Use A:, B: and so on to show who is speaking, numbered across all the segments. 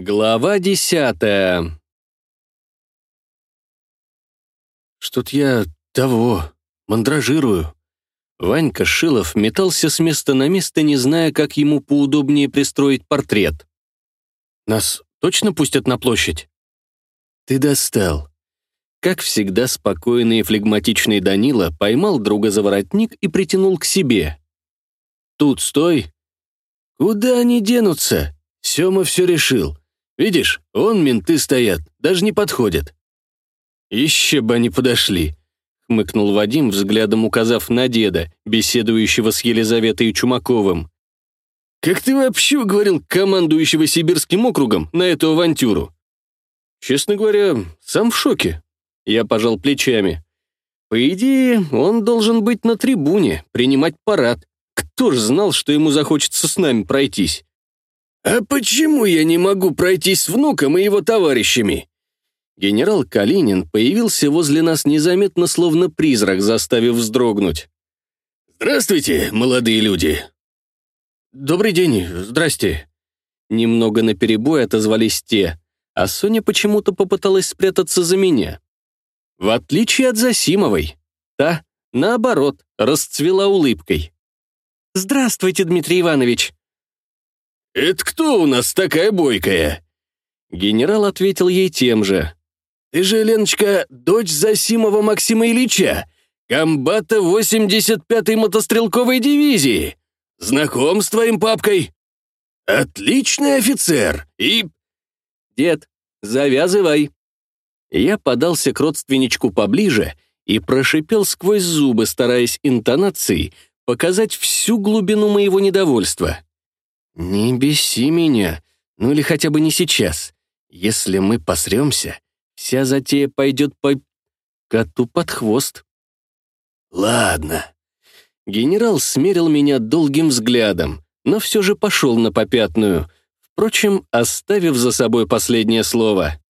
A: Глава десятая Что-то я того, мандражирую. Ванька Шилов метался с места на место, не зная, как ему поудобнее пристроить портрет. «Нас точно пустят на площадь?» «Ты достал». Как всегда, спокойный и флегматичный Данила поймал друга за воротник и притянул к себе. «Тут стой!» «Куда они денутся?» Сёма все решил. Видишь, вон менты стоят, даже не подходят. Еще бы они подошли, хмыкнул Вадим, взглядом указав на деда, беседующего с Елизаветой Чумаковым. «Как ты вообще уговорил командующего Сибирским округом на эту авантюру?» «Честно говоря, сам в шоке». Я пожал плечами. «По идее, он должен быть на трибуне, принимать парад. Кто ж знал, что ему захочется с нами пройтись?» «А почему я не могу пройтись с внуком и его товарищами?» Генерал Калинин появился возле нас незаметно, словно призрак, заставив вздрогнуть. «Здравствуйте, молодые люди!» «Добрый день, здрасте!» Немного наперебой отозвались те, а Соня почему-то попыталась спрятаться за меня. В отличие от Засимовой, та, наоборот, расцвела улыбкой. «Здравствуйте, Дмитрий Иванович!»
B: «Это кто у нас такая бойкая?»
A: Генерал ответил ей тем же.
B: «Ты же, Леночка, дочь Засимова Максима Ильича, комбата 85-й мотострелковой дивизии. Знаком с твоим папкой? Отличный офицер и...»
A: «Дед, завязывай». Я подался к родственничку поближе и прошипел сквозь зубы, стараясь интонацией показать всю глубину моего недовольства. «Не беси меня, ну или хотя бы не сейчас. Если мы посремся, вся затея пойдет по... коту под хвост».
B: «Ладно».
A: Генерал смерил меня долгим взглядом, но все же пошел на попятную, впрочем, оставив за собой последнее слово.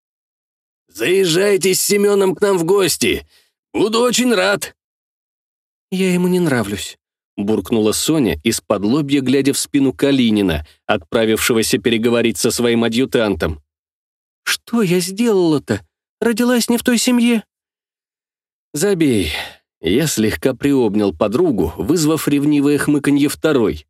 B: «Заезжайте с Семеном к нам в гости. Буду очень рад».
A: «Я ему не нравлюсь», буркнула Соня, из-под лобья глядя в спину Калинина, отправившегося переговорить со своим адъютантом. «Что я сделала-то? Родилась не в той семье?» «Забей». Я слегка приобнял подругу, вызвав ревнивое хмыканье второй.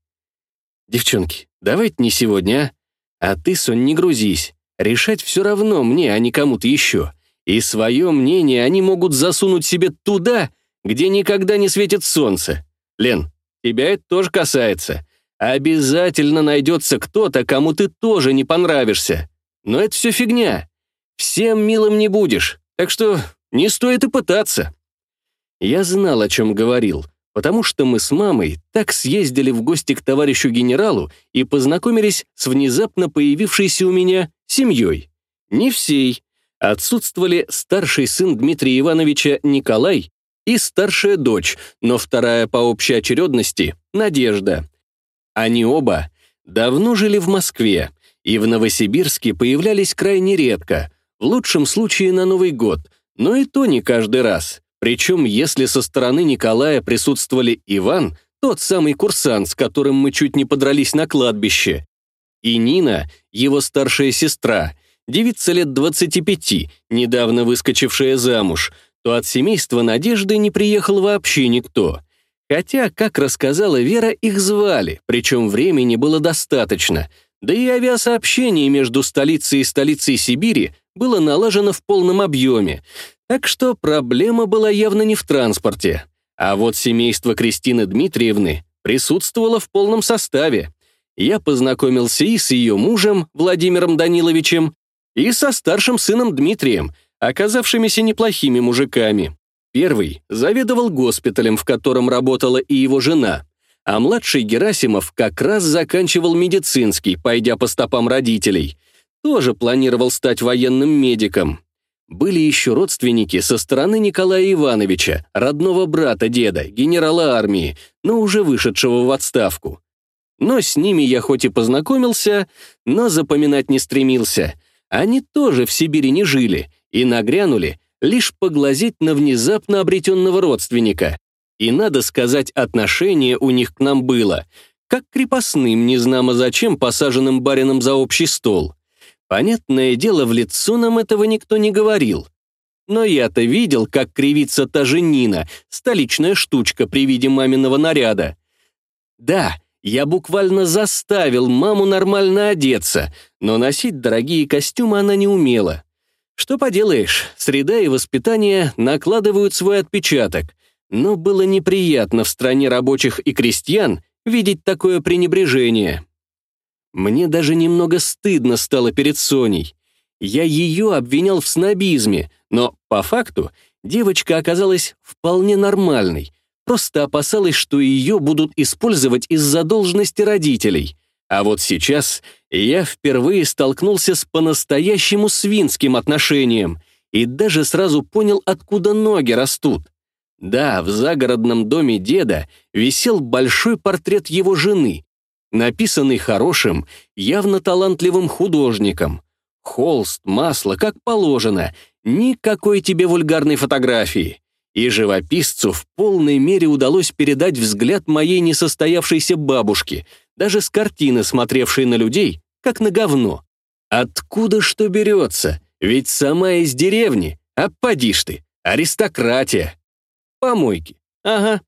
A: «Девчонки, давайте не сегодня, а? А ты, Сонь, не грузись. Решать все равно мне, а не кому-то еще. И свое мнение они могут засунуть себе туда, где никогда не светит солнце. Лен, Тебя это тоже касается. Обязательно найдется кто-то, кому ты тоже не понравишься. Но это все фигня. Всем милым не будешь, так что не стоит и пытаться. Я знал, о чем говорил, потому что мы с мамой так съездили в гости к товарищу генералу и познакомились с внезапно появившейся у меня семьей. Не всей. Отсутствовали старший сын Дмитрия Ивановича Николай и старшая дочь, но вторая по общей очередности — Надежда. Они оба давно жили в Москве и в Новосибирске появлялись крайне редко, в лучшем случае на Новый год, но и то не каждый раз. Причем, если со стороны Николая присутствовали Иван, тот самый курсант, с которым мы чуть не подрались на кладбище, и Нина, его старшая сестра, девица лет 25, недавно выскочившая замуж — то от семейства Надежды не приехал вообще никто. Хотя, как рассказала Вера, их звали, причем времени было достаточно, да и авиасообщение между столицей и столицей Сибири было налажено в полном объеме, так что проблема была явно не в транспорте. А вот семейство Кристины Дмитриевны присутствовало в полном составе. Я познакомился и с ее мужем, Владимиром Даниловичем, и со старшим сыном Дмитрием — оказавшимися неплохими мужиками. Первый заведовал госпиталем, в котором работала и его жена, а младший Герасимов как раз заканчивал медицинский, пойдя по стопам родителей. Тоже планировал стать военным медиком. Были еще родственники со стороны Николая Ивановича, родного брата деда, генерала армии, но уже вышедшего в отставку. Но с ними я хоть и познакомился, но запоминать не стремился. Они тоже в Сибири не жили — и нагрянули лишь поглазеть на внезапно обретенного родственника. И, надо сказать, отношение у них к нам было, как крепостным, незнамо зачем, посаженным барином за общий стол. Понятное дело, в лицо нам этого никто не говорил. Но я-то видел, как кривится та же Нина, столичная штучка при виде маминого наряда. Да, я буквально заставил маму нормально одеться, но носить дорогие костюмы она не умела. Что поделаешь, среда и воспитание накладывают свой отпечаток, но было неприятно в стране рабочих и крестьян видеть такое пренебрежение. Мне даже немного стыдно стало перед Соней. Я ее обвинял в снобизме, но, по факту, девочка оказалась вполне нормальной, просто опасалась, что ее будут использовать из-за должности родителей. А вот сейчас я впервые столкнулся с по-настоящему свинским отношением и даже сразу понял, откуда ноги растут. Да, в загородном доме деда висел большой портрет его жены, написанный хорошим, явно талантливым художником. Холст, масло, как положено, никакой тебе вульгарной фотографии. И живописцу в полной мере удалось передать взгляд моей несостоявшейся бабушки, даже с картины, смотревшей на людей, как на говно. Откуда что берется? Ведь сама из деревни, а поди ж ты, аристократия. Помойки, ага.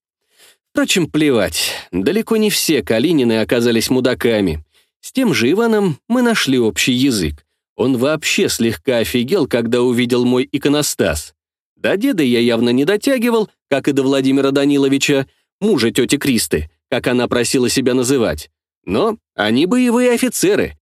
A: Впрочем, плевать, далеко не все Калинины оказались мудаками. С тем же Иваном мы нашли общий язык. Он вообще слегка офигел, когда увидел мой иконостас. До деда я явно не дотягивал, как и до Владимира Даниловича, мужа тети Кристы, как она просила себя называть. Но они боевые офицеры.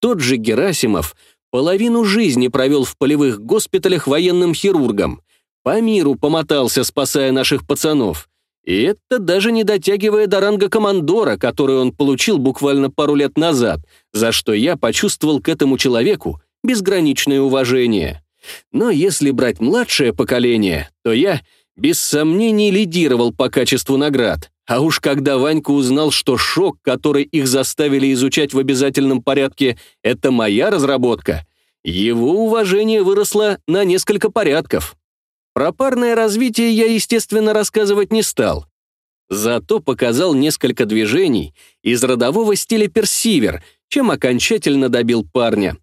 A: Тот же Герасимов половину жизни провел в полевых госпиталях военным хирургом. По миру помотался, спасая наших пацанов. И это даже не дотягивая до ранга командора, который он получил буквально пару лет назад, за что я почувствовал к этому человеку безграничное уважение. Но если брать младшее поколение, то я, без сомнений, лидировал по качеству наград. А уж когда Ванька узнал, что шок, который их заставили изучать в обязательном порядке, это моя разработка, его уважение выросло на несколько порядков. Про парное развитие я, естественно, рассказывать не стал. Зато показал несколько движений из родового стиля персивер, чем окончательно добил парня.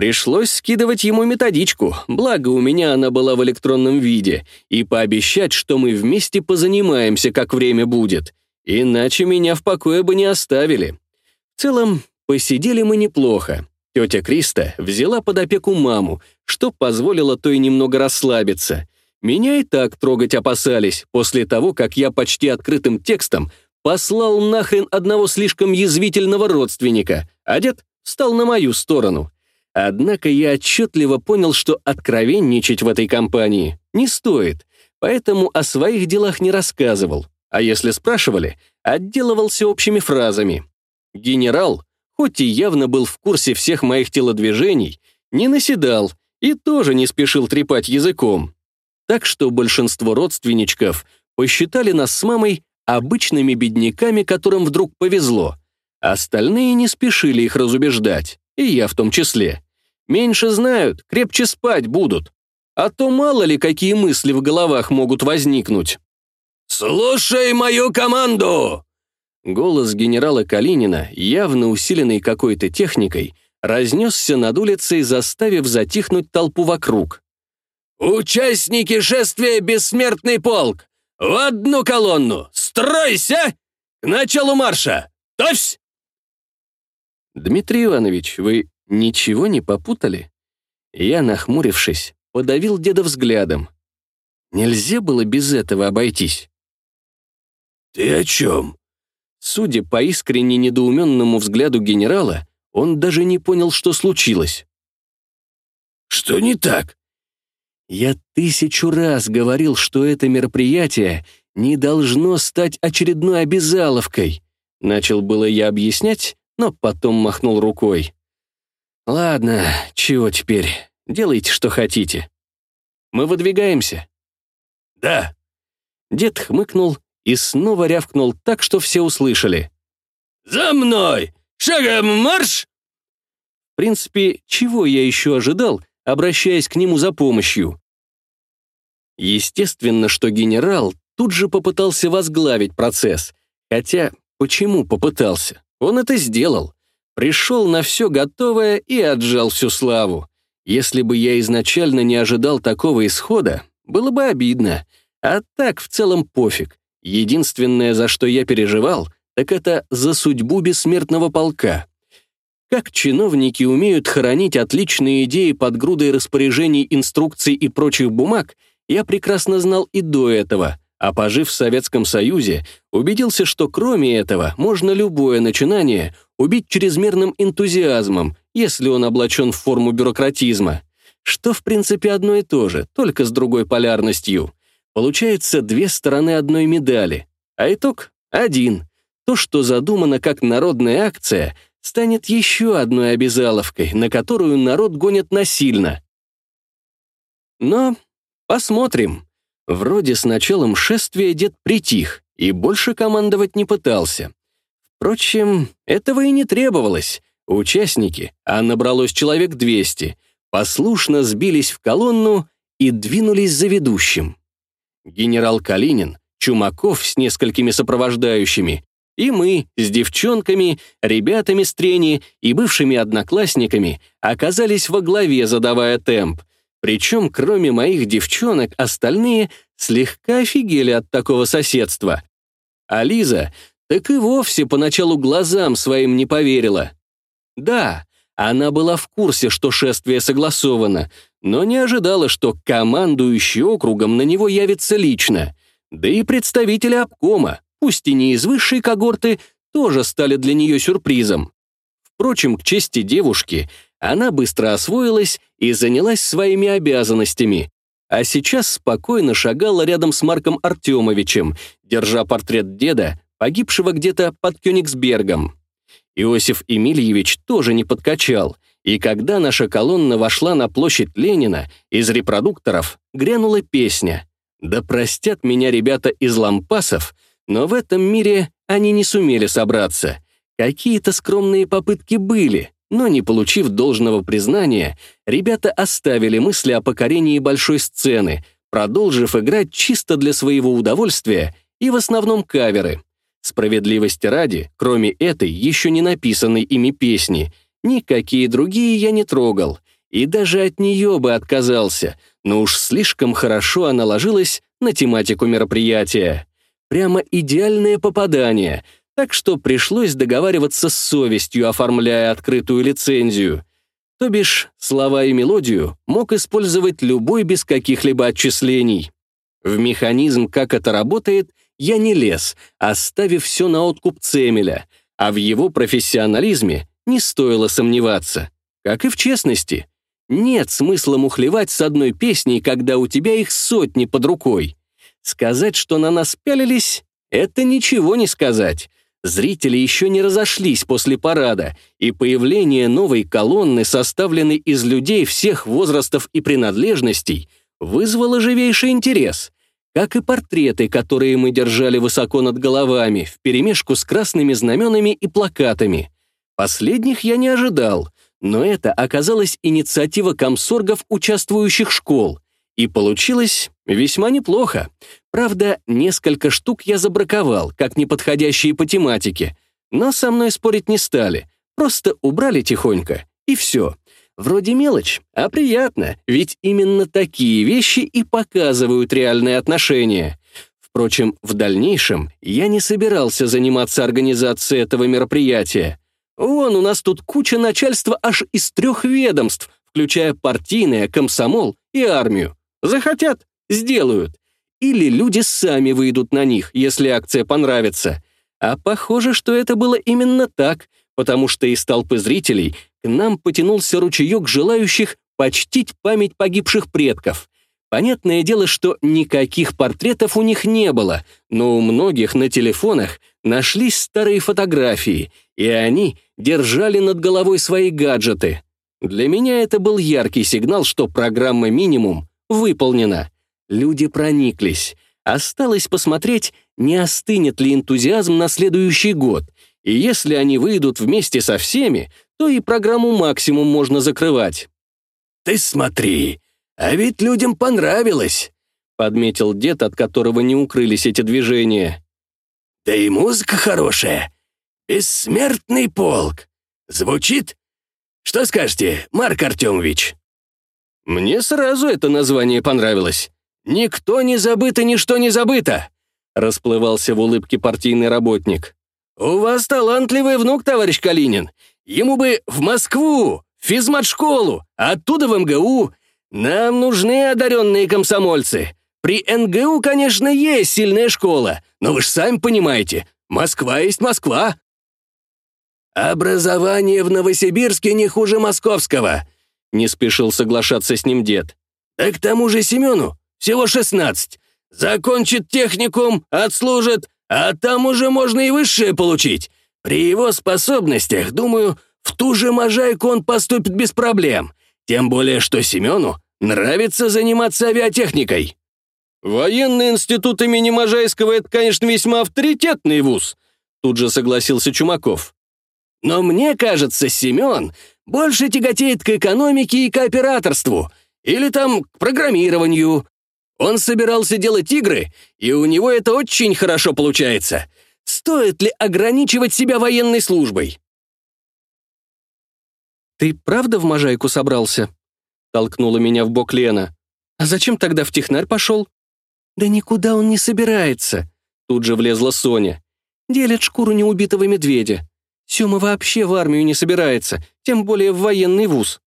A: Пришлось скидывать ему методичку, благо у меня она была в электронном виде, и пообещать, что мы вместе позанимаемся, как время будет. Иначе меня в покое бы не оставили. В целом, посидели мы неплохо. Тетя Криста взяла под опеку маму, что позволило той немного расслабиться. Меня и так трогать опасались после того, как я почти открытым текстом послал нахрен одного слишком язвительного родственника, а дед встал на мою сторону. Однако я отчетливо понял, что откровенничать в этой компании не стоит, поэтому о своих делах не рассказывал, а если спрашивали, отделывался общими фразами. Генерал, хоть и явно был в курсе всех моих телодвижений, не наседал и тоже не спешил трепать языком так что большинство родственничков посчитали нас с мамой обычными бедняками, которым вдруг повезло. Остальные не спешили их разубеждать, и я в том числе. Меньше знают, крепче спать будут. А то мало ли какие мысли в головах могут возникнуть.
B: «Слушай мою команду!»
A: Голос генерала Калинина, явно усиленный какой-то техникой, разнесся над улицей, заставив затихнуть толпу вокруг. «Участники шествия «Бессмертный полк»! В одну колонну! Стройся! К началу марша! Товсь!» «Дмитрий Иванович, вы ничего не попутали?» Я, нахмурившись, подавил деда взглядом. Нельзя было без этого обойтись.
B: «Ты о чем?»
A: Судя по искренне недоуменному взгляду генерала, он даже не понял, что случилось.
B: «Что не так?»
A: Я тысячу раз говорил, что это мероприятие не должно стать очередной обязаловкой. Начал было я объяснять, но потом махнул рукой. Ладно, чего теперь? Делайте, что хотите. Мы выдвигаемся.
B: Да.
A: Дед хмыкнул и снова рявкнул так, что все услышали.
B: «За мной! Шагом марш!»
A: В принципе, чего я еще ожидал, обращаясь к нему за помощью? Естественно, что генерал тут же попытался возглавить процесс. Хотя, почему попытался? Он это сделал. Пришел на все готовое и отжал всю славу. Если бы я изначально не ожидал такого исхода, было бы обидно. А так в целом пофиг. Единственное, за что я переживал, так это за судьбу бессмертного полка. Как чиновники умеют хоронить отличные идеи под грудой распоряжений, инструкций и прочих бумаг, я прекрасно знал и до этого, а пожив в Советском Союзе, убедился, что кроме этого можно любое начинание убить чрезмерным энтузиазмом, если он облачен в форму бюрократизма. Что, в принципе, одно и то же, только с другой полярностью. Получается две стороны одной медали, а итог — один. То, что задумано как народная акция — станет еще одной обязаловкой, на которую народ гонит насильно. Но посмотрим. Вроде с началом шествия дед притих и больше командовать не пытался. Впрочем, этого и не требовалось. Участники, а набралось человек 200, послушно сбились в колонну и двинулись за ведущим. Генерал Калинин, Чумаков с несколькими сопровождающими и мы с девчонками, ребятами с трени и бывшими одноклассниками оказались во главе, задавая темп. Причем, кроме моих девчонок, остальные слегка офигели от такого соседства. А Лиза так и вовсе поначалу глазам своим не поверила. Да, она была в курсе, что шествие согласовано, но не ожидала, что командующий округом на него явится лично, да и представители обкома, пусть и не из высшей когорты, тоже стали для нее сюрпризом. Впрочем, к чести девушки, она быстро освоилась и занялась своими обязанностями, а сейчас спокойно шагала рядом с Марком Артемовичем, держа портрет деда, погибшего где-то под Кёнигсбергом. Иосиф Емельевич тоже не подкачал, и когда наша колонна вошла на площадь Ленина, из репродукторов грянула песня «Да простят меня ребята из лампасов», но в этом мире они не сумели собраться. Какие-то скромные попытки были, но не получив должного признания, ребята оставили мысли о покорении большой сцены, продолжив играть чисто для своего удовольствия и в основном каверы. Справедливости ради, кроме этой еще не написанной ими песни, никакие другие я не трогал, и даже от нее бы отказался, но уж слишком хорошо она ложилась на тематику мероприятия. Прямо идеальное попадание, так что пришлось договариваться с совестью, оформляя открытую лицензию. То бишь, слова и мелодию мог использовать любой без каких-либо отчислений. В механизм, как это работает, я не лез, оставив все на откуп Цемеля, а в его профессионализме не стоило сомневаться. Как и в честности. Нет смысла мухлевать с одной песней, когда у тебя их сотни под рукой. Сказать, что на нас пялились, это ничего не сказать. Зрители еще не разошлись после парада, и появление новой колонны, составленной из людей всех возрастов и принадлежностей, вызвало живейший интерес, как и портреты, которые мы держали высоко над головами, вперемешку с красными знаменами и плакатами. Последних я не ожидал, но это оказалась инициатива комсоргов участвующих школ — и получилось весьма неплохо. Правда, несколько штук я забраковал, как неподходящие по тематике. Но со мной спорить не стали. Просто убрали тихонько, и все. Вроде мелочь, а приятно, ведь именно такие вещи и показывают реальные отношения. Впрочем, в дальнейшем я не собирался заниматься организацией этого мероприятия. Вон у нас тут куча начальства аж из трех ведомств, включая партийное, комсомол и армию. Захотят — сделают. Или люди сами выйдут на них, если акция понравится. А похоже, что это было именно так, потому что из толпы зрителей к нам потянулся ручеек желающих почтить память погибших предков. Понятное дело, что никаких портретов у них не было, но у многих на телефонах нашлись старые фотографии, и они держали над головой свои гаджеты. Для меня это был яркий сигнал, что программа «Минимум» выполнено. Люди прониклись. Осталось посмотреть, не остынет ли энтузиазм на следующий год. И если они выйдут вместе со всеми, то и программу «Максимум» можно закрывать.
B: «Ты смотри, а ведь людям понравилось», — подметил дед, от которого не укрылись эти движения. «Да и музыка хорошая. Бессмертный полк. Звучит? Что скажете, Марк Артемович?»
A: Мне сразу это название понравилось. «Никто не забыт и ничто не забыто», — расплывался в улыбке партийный работник. «У вас талантливый внук, товарищ Калинин. Ему бы в Москву, в физмат-школу, оттуда в МГУ. Нам нужны одаренные комсомольцы. При НГУ, конечно, есть сильная школа, но вы же сами понимаете, Москва есть Москва».
B: «Образование в Новосибирске не хуже московского», — не спешил соглашаться с ним дед. «Да к тому же Семену всего шестнадцать. Закончит техникум, отслужит, а там уже можно и высшее получить. При его способностях, думаю, в ту же Можайку он поступит без проблем. Тем более, что Семену нравится заниматься авиатехникой».
A: «Военный институт имени Можайского — это, конечно, весьма авторитетный вуз», тут же согласился Чумаков.
B: «Но мне кажется, Семен больше тяготеет к экономике и кооператорству, или там к программированию. Он собирался делать игры, и у него это очень хорошо получается. Стоит ли ограничивать себя военной службой?»
A: «Ты правда в Можайку собрался?» Толкнула меня в бок Лена. «А зачем тогда в технарь пошел?» «Да никуда он не собирается», — тут же влезла Соня. «Делит шкуру неубитого медведя. Сёма вообще в армию не собирается, тем более в военный вуз».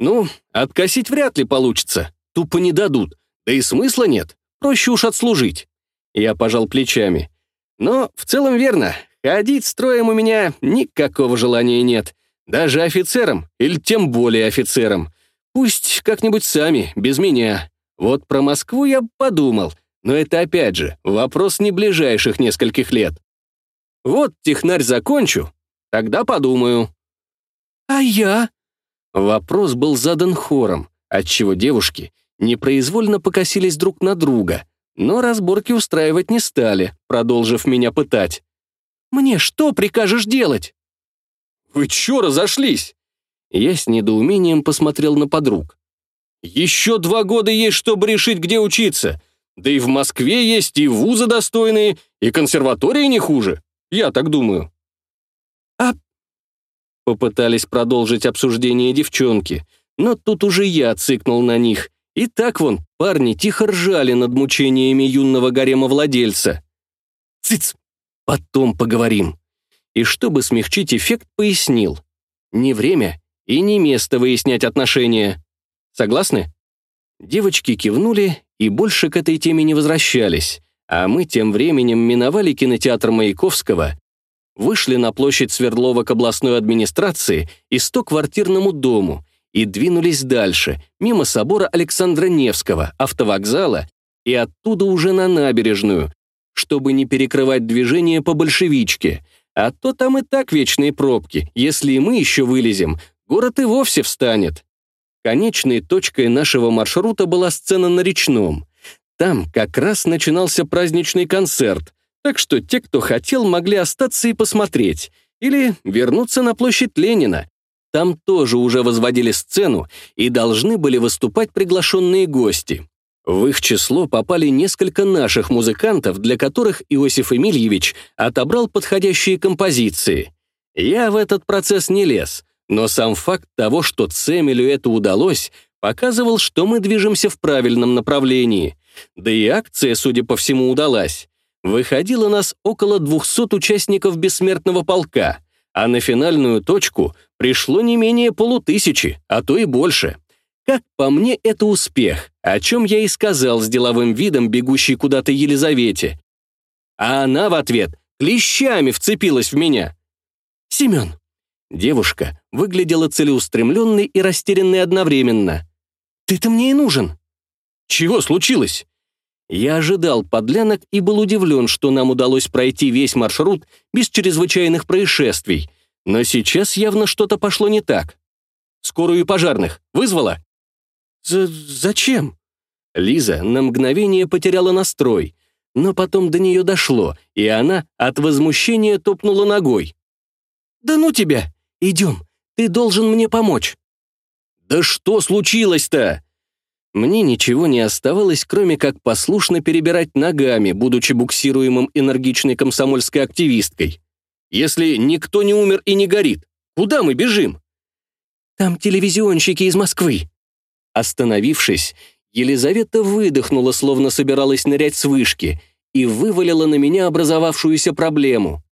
A: «Ну, откосить вряд ли получится. Тупо не дадут. Да и смысла нет. Проще уж отслужить». Я пожал плечами. «Но в целом верно. Ходить строем у меня никакого желания нет. Даже офицером, или тем более офицером. Пусть как-нибудь сами, без меня. Вот про Москву я подумал, но это опять же вопрос не ближайших нескольких лет. Вот технарь закончу, тогда подумаю. А я? Вопрос был задан хором, отчего девушки непроизвольно покосились друг на друга, но разборки устраивать не стали, продолжив меня пытать. «Мне что прикажешь делать?» «Вы чё разошлись?» Я с недоумением посмотрел на подруг. Еще два года есть, чтобы решить, где учиться. Да и в Москве есть и вузы достойные, и консерватории не хуже. Я так думаю. А... Попытались продолжить обсуждение девчонки, но тут уже я цикнул на них. И так вон, парни тихо ржали над мучениями юного гарема владельца. Цыц! Потом поговорим. И чтобы смягчить эффект, пояснил. Не время и не место выяснять отношения. Согласны?» Девочки кивнули и больше к этой теме не возвращались, а мы тем временем миновали кинотеатр Маяковского, вышли на площадь Свердлова к областной администрации и 100-квартирному дому и двинулись дальше, мимо собора Александра Невского, автовокзала и оттуда уже на набережную, чтобы не перекрывать движение по большевичке, а то там и так вечные пробки, если и мы еще вылезем, город и вовсе встанет. Конечной точкой нашего маршрута была сцена на речном. Там как раз начинался праздничный концерт, так что те, кто хотел, могли остаться и посмотреть, или вернуться на площадь Ленина. Там тоже уже возводили сцену и должны были выступать приглашенные гости. В их число попали несколько наших музыкантов, для которых Иосиф Эмильевич отобрал подходящие композиции. Я в этот процесс не лез — но сам факт того, что Цемелю это удалось, показывал, что мы движемся в правильном направлении. Да и акция, судя по всему, удалась. Выходило нас около 200 участников бессмертного полка, а на финальную точку пришло не менее полутысячи, а то и больше. Как по мне, это успех, о чем я и сказал с деловым видом бегущей куда-то Елизавете. А она в ответ клещами вцепилась в меня. «Семен, Девушка выглядела целеустремленной и растерянной одновременно. «Ты-то мне и нужен!» «Чего случилось?» Я ожидал подлянок и был удивлен, что нам удалось пройти весь маршрут без чрезвычайных происшествий. Но сейчас явно что-то пошло не так. «Скорую и пожарных вызвала?» З «Зачем?» Лиза на мгновение потеряла настрой, но потом до нее дошло, и она от возмущения топнула ногой. «Да ну тебя! Идем, ты должен мне помочь». «Да что случилось-то?» Мне ничего не оставалось, кроме как послушно перебирать ногами, будучи буксируемым энергичной комсомольской активисткой. Если никто не умер и не горит, Куда мы бежим?» «Там телевизионщики из Москвы». Остановившись, Елизавета выдохнула, словно собиралась нырять с вышки, и вывалила на меня образовавшуюся проблему.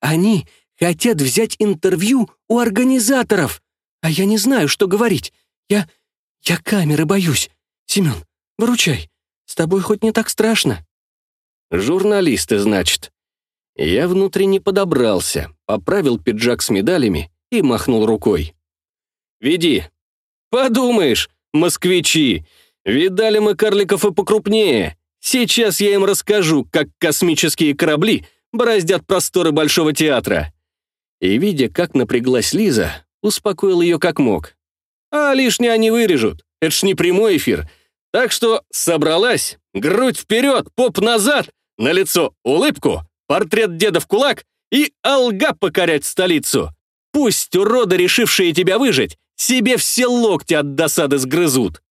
A: «Они хотят взять интервью у организаторов, а я не знаю, что говорить. Я... я камеры боюсь. Семен, выручай. С тобой хоть не так страшно?» «Журналисты, значит». Я внутренне подобрался, поправил пиджак с медалями и махнул рукой. «Веди». «Подумаешь, москвичи! Видали мы карликов и покрупнее. Сейчас я им расскажу, как космические корабли бороздят просторы Большого театра». И, видя, как напряглась Лиза, успокоил ее как мог. «А лишнее они вырежут. Это ж не прямой эфир. Так что собралась, грудь вперед, поп назад, на лицо улыбку, портрет деда в кулак и алга покорять столицу. Пусть уроды, решившие тебя выжить, себе все локти от досады сгрызут.